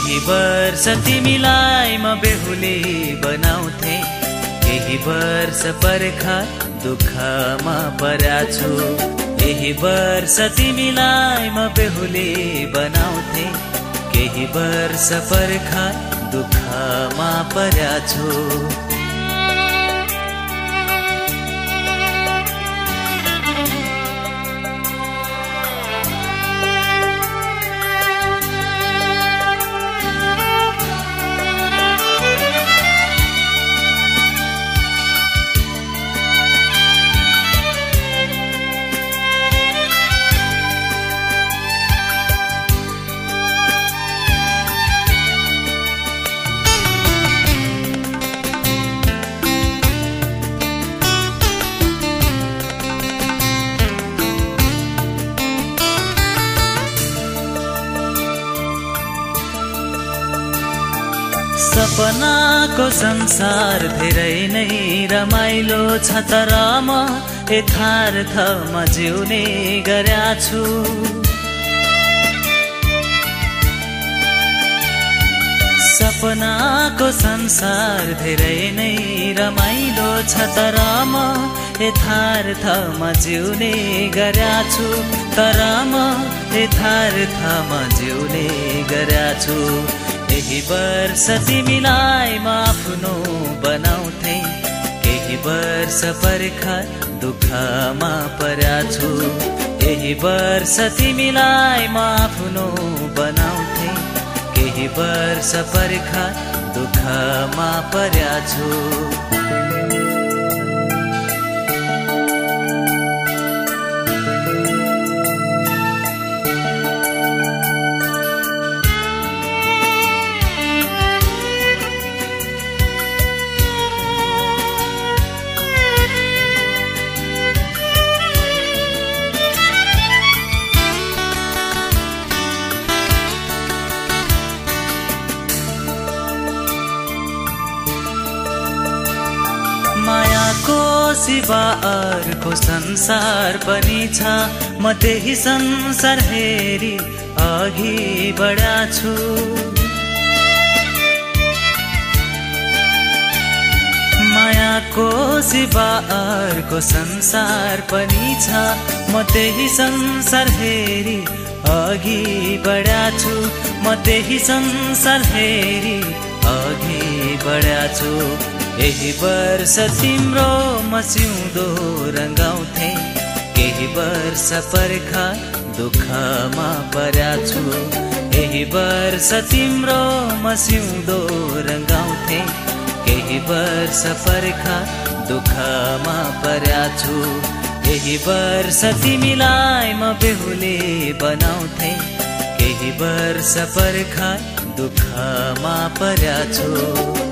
वर्ष तिमीलाई म बेहुली बनाउँथे। केही वर्ष पर्खा दुःखमा पर्या छु। केही वर्ष तिमीलाई म बेहुली बनाउँथे। केही वर्ष पर्खा दुःखमा पर्या सपनाको संसार धेरै नै रमाइलो छ तर म यथार्थमा जिउने गर्या छु सपनाको संसार धेरै नै रमाइलो छ तर म यथार्थमा जिउने गर्या छु तर म यथार्थमा जिउने गर्या छु केही वर्ष तिमीलाई म आफ्नो बनाउँथे। केही वर्ष पर्खा दुःखमा पर्या छु। केही वर्ष तिमीलाई म आफ्नो बनाउँथे। केही वर्ष पर्खा दुःखमा पर्या छु। सिवा अर्को संसार पनि छ। म त्यही संसार हेरी अघि बढा छु मायाको सिवा अर्को संसार पनि छ। म त्यही संसार हेरी अघि बढा छु म त्यही संसार हेरी अघि बढा छु यही वर्ष तिम्रो म सिउँदो रङ्गाउँथे केही वर्ष पर्खा दुःखमा पर्या छु। यही वर्ष तिम्रो म सिउँदो रङ्गाउँथे केही वर्ष पर्खा दुःखमा पर्या छु। यही वर्ष तिमीलाई म बेहुली बनाउँथे। केही वर्ष पर्खा दुःखमा पर्या छु।